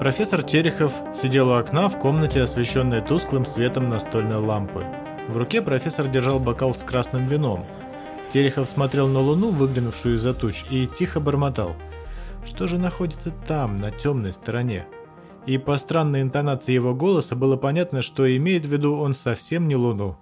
Профессор Терехов сидел у окна в комнате, освещенной тусклым светом настольной лампы. В руке профессор держал бокал с красным вином. Терехов смотрел на луну, выглянувшую из-за туч, и тихо бормотал. Что же находится там, на темной стороне? И по странной интонации его голоса было понятно, что имеет в виду он совсем не луну.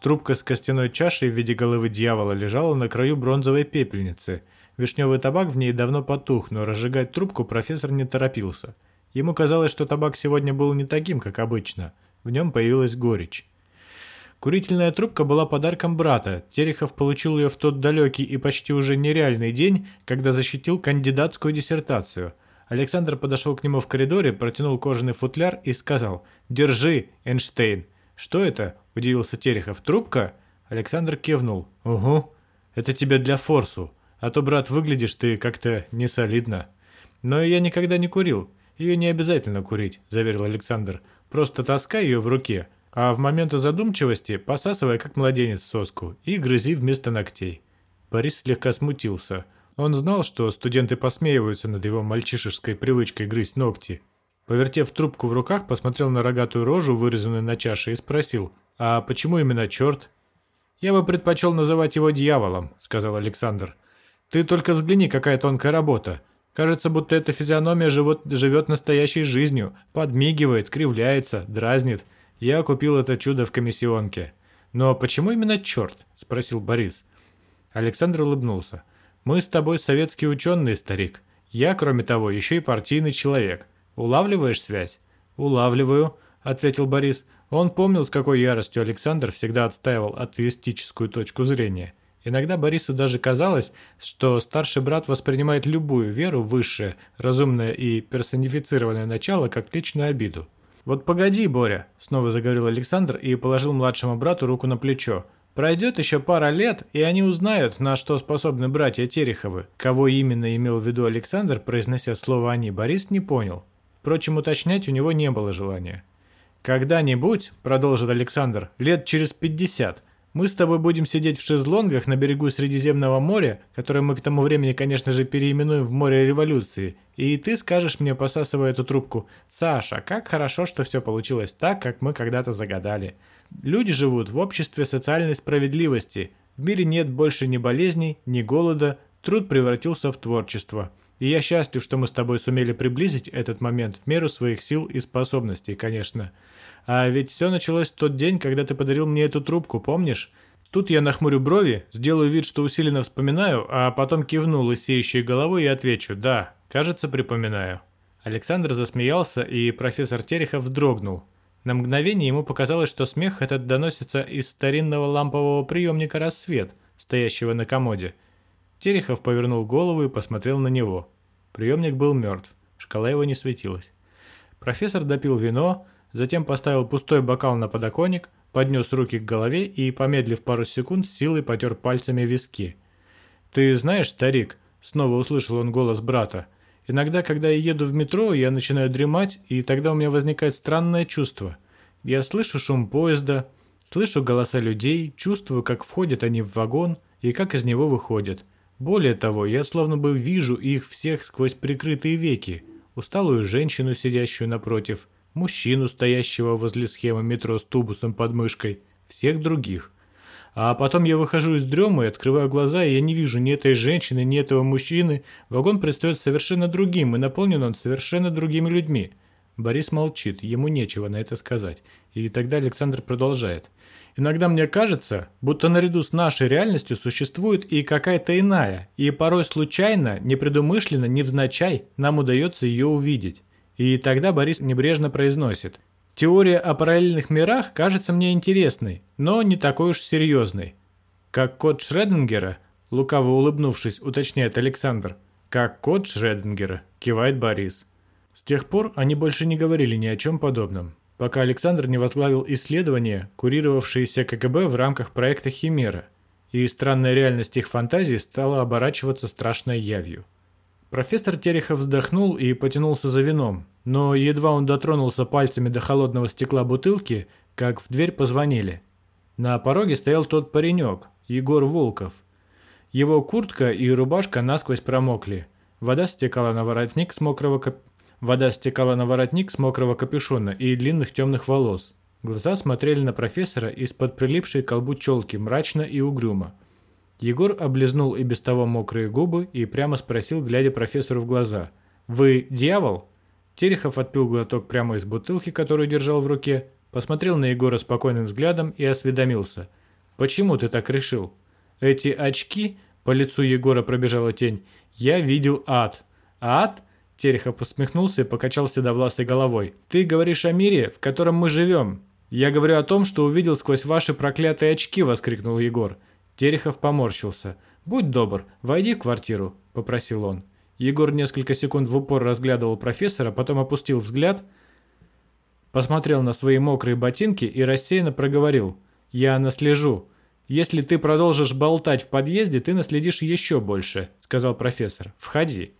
Трубка с костяной чашей в виде головы дьявола лежала на краю бронзовой пепельницы. Вишневый табак в ней давно потух, но разжигать трубку профессор не торопился. Ему казалось, что табак сегодня был не таким, как обычно. В нем появилась горечь. Курительная трубка была подарком брата. Терехов получил ее в тот далекий и почти уже нереальный день, когда защитил кандидатскую диссертацию. Александр подошел к нему в коридоре, протянул кожаный футляр и сказал «Держи, Эйнштейн». «Что это?» – удивился Терехов. «Трубка?» Александр кивнул. «Угу. Это тебе для форсу. А то, брат, выглядишь ты как-то несолидно». «Но я никогда не курил. Ее не обязательно курить», – заверил Александр. «Просто таскай ее в руке, а в моменты задумчивости посасывай, как младенец, соску и грызи вместо ногтей». Борис слегка смутился. Он знал, что студенты посмеиваются над его мальчишеской привычкой грызть ногти. Повертев трубку в руках, посмотрел на рогатую рожу, вырезанную на чаше, и спросил, «А почему именно черт?» «Я бы предпочел называть его дьяволом», — сказал Александр. «Ты только взгляни, какая тонкая работа. Кажется, будто эта физиономия живет, живет настоящей жизнью, подмигивает, кривляется, дразнит. Я купил это чудо в комиссионке. Но почему именно черт? Спросил Борис. Александр улыбнулся. Мы с тобой советские ученые, старик. Я, кроме того, еще и партийный человек. Улавливаешь связь? Улавливаю, ответил Борис. Он помнил, с какой яростью Александр всегда отстаивал атеистическую точку зрения. Иногда Борису даже казалось, что старший брат воспринимает любую веру высшее, разумное и персонифицированное начало как личную обиду. «Вот погоди, Боря», – снова заговорил Александр и положил младшему брату руку на плечо. «Пройдет еще пара лет, и они узнают, на что способны братья Тереховы». Кого именно имел в виду Александр, произнося слово «они», Борис не понял. Впрочем, уточнять у него не было желания. «Когда-нибудь», – продолжил Александр, – «лет через пятьдесят – мы с тобой будем сидеть в шезлонгах на берегу Средиземного моря, которое мы к тому времени, конечно же, переименуем в море революции, и ты скажешь мне, посасывая эту трубку, «Саша, как хорошо, что все получилось так, как мы когда-то загадали. Люди живут в обществе социальной справедливости, в мире нет больше ни болезней, ни голода, труд превратился в творчество». И я счастлив, что мы с тобой сумели приблизить этот момент в меру своих сил и способностей, конечно. А ведь все началось в тот день, когда ты подарил мне эту трубку, помнишь? Тут я нахмурю брови, сделаю вид, что усиленно вспоминаю, а потом кивну лысеющей головой и отвечу «да, кажется, припоминаю». Александр засмеялся, и профессор Терехов вздрогнул. На мгновение ему показалось, что смех этот доносится из старинного лампового приемника «Рассвет», стоящего на комоде. Терехов повернул голову и посмотрел на него. Приемник был мертв, шкала его не светилась. Профессор допил вино, затем поставил пустой бокал на подоконник, поднес руки к голове и, помедлив пару секунд, с силой потер пальцами виски. «Ты знаешь, старик», — снова услышал он голос брата, «иногда, когда я еду в метро, я начинаю дремать, и тогда у меня возникает странное чувство. Я слышу шум поезда, слышу голоса людей, чувствую, как входят они в вагон и как из него выходят. Более того, я словно бы вижу их всех сквозь прикрытые веки, усталую женщину, сидящую напротив, мужчину, стоящего возле схемы метро с тубусом под мышкой, всех других. А потом я выхожу из дремы открываю глаза, и я не вижу ни этой женщины, ни этого мужчины. Вагон предстает совершенно другим, и наполнен он совершенно другими людьми. Борис молчит, ему нечего на это сказать. И тогда Александр продолжает. Иногда мне кажется, будто наряду с нашей реальностью существует и какая-то иная, и порой случайно, непредумышленно, невзначай нам удается ее увидеть. И тогда Борис небрежно произносит. Теория о параллельных мирах кажется мне интересной, но не такой уж серьезной. Как код Шредингера, лукаво улыбнувшись, уточняет Александр. Как код Шредингера, кивает Борис. С тех пор они больше не говорили ни о чем подобном, пока Александр не возглавил исследование, курировавшееся КГБ в рамках проекта «Химера», и странная реальность их фантазии стала оборачиваться страшной явью. Профессор Терехов вздохнул и потянулся за вином, но едва он дотронулся пальцами до холодного стекла бутылки, как в дверь позвонили. На пороге стоял тот паренек, Егор Волков. Его куртка и рубашка насквозь промокли. Вода стекала на воротник с мокрого, кап... Вода стекала на воротник с мокрого капюшона и длинных темных волос. Глаза смотрели на профессора из-под прилипшей к колбу челки, мрачно и угрюмо. Егор облизнул и без того мокрые губы и прямо спросил, глядя профессору в глаза. «Вы дьявол?» Терехов отпил глоток прямо из бутылки, которую держал в руке, посмотрел на Егора спокойным взглядом и осведомился. «Почему ты так решил?» «Эти очки...» — по лицу Егора пробежала тень. «Я видел ад». «Ад?» — Терехов усмехнулся и покачал седовласой головой. «Ты говоришь о мире, в котором мы живем. Я говорю о том, что увидел сквозь ваши проклятые очки!» — воскликнул Егор. Терехов поморщился. «Будь добр, войди в квартиру», — попросил он. Егор несколько секунд в упор разглядывал профессора, потом опустил взгляд, посмотрел на свои мокрые ботинки и рассеянно проговорил. «Я наслежу. Если ты продолжишь болтать в подъезде, ты наследишь еще больше», — сказал профессор. «Входи».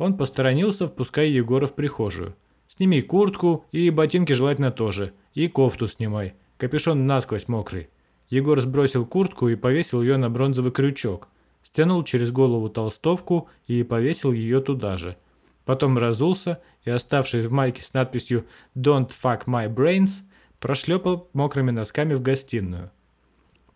Он посторонился, впуская Егора в прихожую. «Сними куртку и ботинки желательно тоже. И кофту снимай. Капюшон насквозь мокрый». Егор сбросил куртку и повесил ее на бронзовый крючок — стянул через голову толстовку и повесил ее туда же. Потом разулся и, оставшись в майке с надписью «Don't fuck my brains», прошлепал мокрыми носками в гостиную.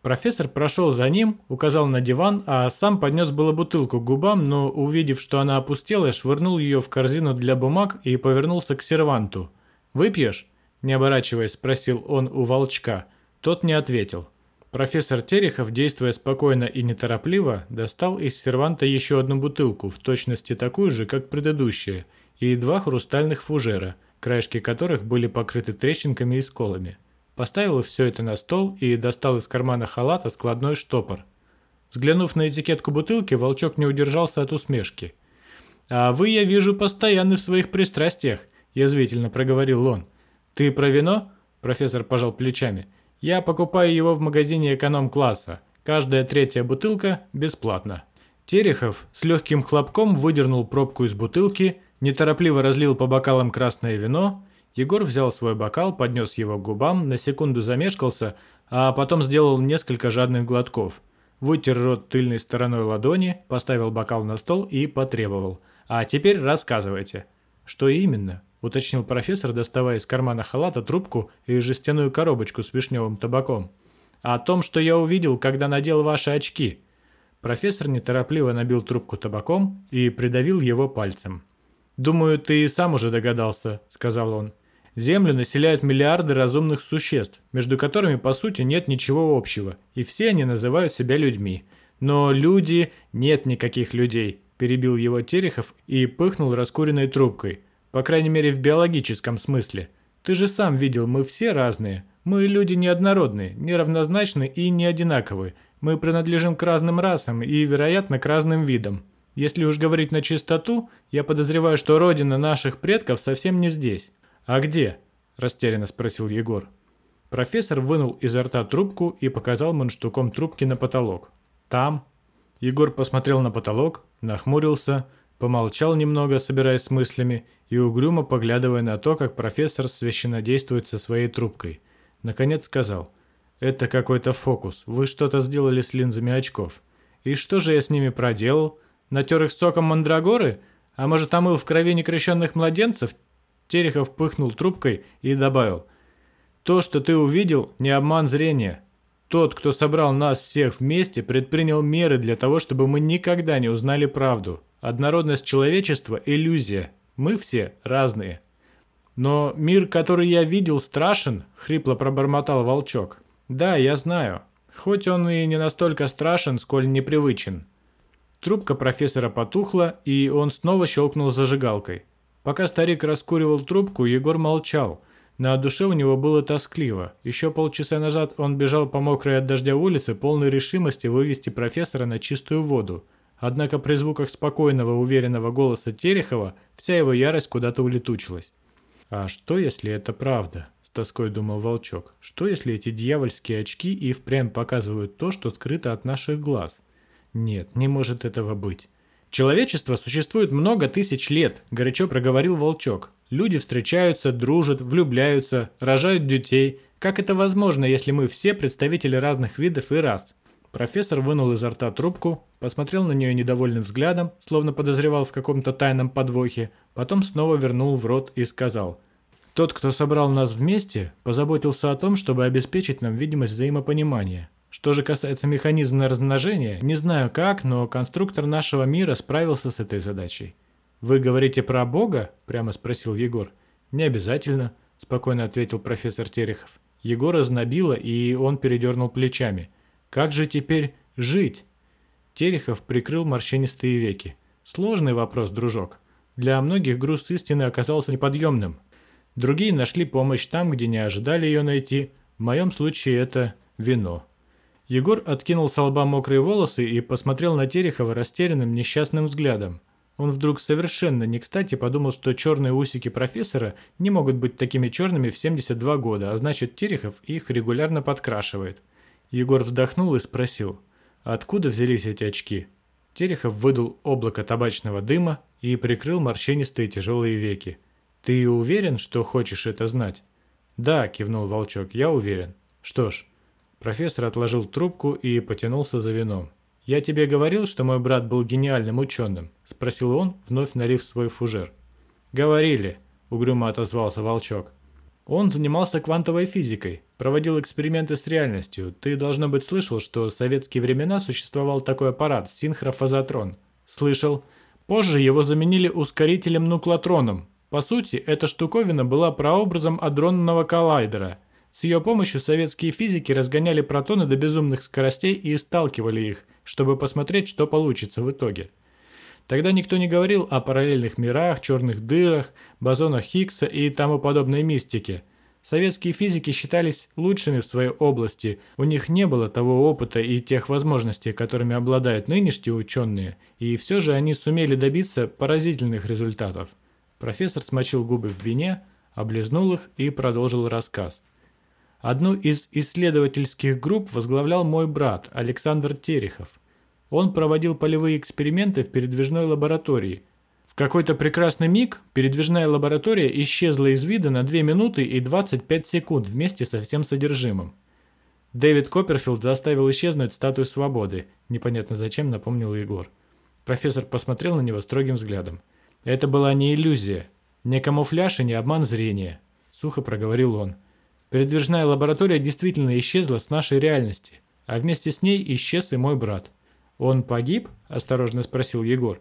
Профессор прошел за ним, указал на диван, а сам поднес было бутылку к губам, но, увидев, что она опустела, швырнул ее в корзину для бумаг и повернулся к серванту. «Выпьешь?» – не оборачиваясь, спросил он у волчка. Тот не ответил. Профессор Терехов, действуя спокойно и неторопливо, достал из серванта еще одну бутылку, в точности такую же, как предыдущая, и два хрустальных фужера, краешки которых были покрыты трещинками и сколами. Поставил все это на стол и достал из кармана халата складной штопор. Взглянув на этикетку бутылки, волчок не удержался от усмешки. «А вы, я вижу, постоянны в своих пристрастиях», – язвительно проговорил он. «Ты про вино?» – профессор пожал плечами – я покупаю его в магазине эконом-класса. Каждая третья бутылка бесплатно. Терехов с легким хлопком выдернул пробку из бутылки, неторопливо разлил по бокалам красное вино. Егор взял свой бокал, поднес его к губам, на секунду замешкался, а потом сделал несколько жадных глотков. Вытер рот тыльной стороной ладони, поставил бокал на стол и потребовал. «А теперь рассказывайте». «Что именно?» уточнил профессор, доставая из кармана халата трубку и жестяную коробочку с вишневым табаком. «О том, что я увидел, когда надел ваши очки». Профессор неторопливо набил трубку табаком и придавил его пальцем. «Думаю, ты и сам уже догадался», — сказал он. «Землю населяют миллиарды разумных существ, между которыми, по сути, нет ничего общего, и все они называют себя людьми. Но люди... нет никаких людей», — перебил его Терехов и пыхнул раскуренной трубкой — по крайней мере, в биологическом смысле. Ты же сам видел, мы все разные. Мы люди неоднородные, неравнозначны и не одинаковые. Мы принадлежим к разным расам и, вероятно, к разным видам. Если уж говорить на чистоту, я подозреваю, что родина наших предков совсем не здесь. А где? Растерянно спросил Егор. Профессор вынул изо рта трубку и показал мундштуком трубки на потолок. Там. Егор посмотрел на потолок, нахмурился, помолчал немного, собираясь с мыслями, и угрюмо поглядывая на то, как профессор священно действует со своей трубкой. Наконец сказал, «Это какой-то фокус, вы что-то сделали с линзами очков. И что же я с ними проделал? Натер их соком мандрагоры? А может, омыл в крови некрещенных младенцев?» Терехов пыхнул трубкой и добавил, «То, что ты увидел, не обман зрения. Тот, кто собрал нас всех вместе, предпринял меры для того, чтобы мы никогда не узнали правду. Однородность человечества – иллюзия. Мы все разные. Но мир, который я видел, страшен, хрипло пробормотал волчок. Да, я знаю. Хоть он и не настолько страшен, сколь непривычен. Трубка профессора потухла, и он снова щелкнул зажигалкой. Пока старик раскуривал трубку, Егор молчал. На душе у него было тоскливо. Еще полчаса назад он бежал по мокрой от дождя улице, полной решимости вывести профессора на чистую воду. Однако при звуках спокойного, уверенного голоса Терехова вся его ярость куда-то улетучилась. «А что, если это правда?» – с тоской думал Волчок. «Что, если эти дьявольские очки и впрямь показывают то, что скрыто от наших глаз? Нет, не может этого быть». «Человечество существует много тысяч лет», – горячо проговорил Волчок. «Люди встречаются, дружат, влюбляются, рожают детей. Как это возможно, если мы все представители разных видов и рас?» Профессор вынул изо рта трубку, посмотрел на нее недовольным взглядом, словно подозревал в каком-то тайном подвохе, потом снова вернул в рот и сказал «Тот, кто собрал нас вместе, позаботился о том, чтобы обеспечить нам видимость взаимопонимания. Что же касается механизма размножения, не знаю как, но конструктор нашего мира справился с этой задачей». «Вы говорите про Бога?» – прямо спросил Егор. «Не обязательно», – спокойно ответил профессор Терехов. Егора знобило, и он передернул плечами – как же теперь жить? Терехов прикрыл морщинистые веки. Сложный вопрос, дружок. Для многих груз истины оказался неподъемным. Другие нашли помощь там, где не ожидали ее найти. В моем случае это вино. Егор откинул с лба мокрые волосы и посмотрел на Терехова растерянным несчастным взглядом. Он вдруг совершенно не кстати подумал, что черные усики профессора не могут быть такими черными в 72 года, а значит Терехов их регулярно подкрашивает. Егор вздохнул и спросил, откуда взялись эти очки? Терехов выдул облако табачного дыма и прикрыл морщинистые тяжелые веки. «Ты уверен, что хочешь это знать?» «Да», – кивнул Волчок, – «я уверен». «Что ж». Профессор отложил трубку и потянулся за вином. «Я тебе говорил, что мой брат был гениальным ученым?» – спросил он, вновь налив свой фужер. «Говорили», – угрюмо отозвался Волчок. Он занимался квантовой физикой, проводил эксперименты с реальностью. Ты, должно быть, слышал, что в советские времена существовал такой аппарат – синхрофазотрон. Слышал. Позже его заменили ускорителем-нуклотроном. По сути, эта штуковина была прообразом адронного коллайдера. С ее помощью советские физики разгоняли протоны до безумных скоростей и сталкивали их, чтобы посмотреть, что получится в итоге. Тогда никто не говорил о параллельных мирах, черных дырах, бозонах Хиггса и тому подобной мистике. Советские физики считались лучшими в своей области, у них не было того опыта и тех возможностей, которыми обладают нынешние ученые, и все же они сумели добиться поразительных результатов. Профессор смочил губы в вине, облизнул их и продолжил рассказ. Одну из исследовательских групп возглавлял мой брат Александр Терехов – он проводил полевые эксперименты в передвижной лаборатории. В какой-то прекрасный миг передвижная лаборатория исчезла из вида на 2 минуты и 25 секунд вместе со всем содержимым. Дэвид Копперфилд заставил исчезнуть статую свободы. Непонятно зачем, напомнил Егор. Профессор посмотрел на него строгим взглядом. Это была не иллюзия, не камуфляж и не обман зрения, сухо проговорил он. Передвижная лаборатория действительно исчезла с нашей реальности, а вместе с ней исчез и мой брат. «Он погиб?» – осторожно спросил Егор.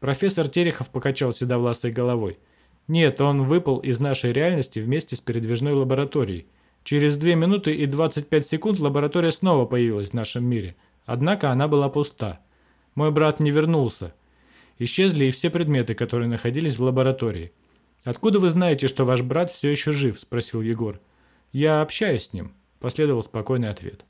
Профессор Терехов покачал седовласой головой. «Нет, он выпал из нашей реальности вместе с передвижной лабораторией. Через 2 минуты и 25 секунд лаборатория снова появилась в нашем мире. Однако она была пуста. Мой брат не вернулся. Исчезли и все предметы, которые находились в лаборатории. «Откуда вы знаете, что ваш брат все еще жив?» – спросил Егор. «Я общаюсь с ним», – последовал спокойный ответ.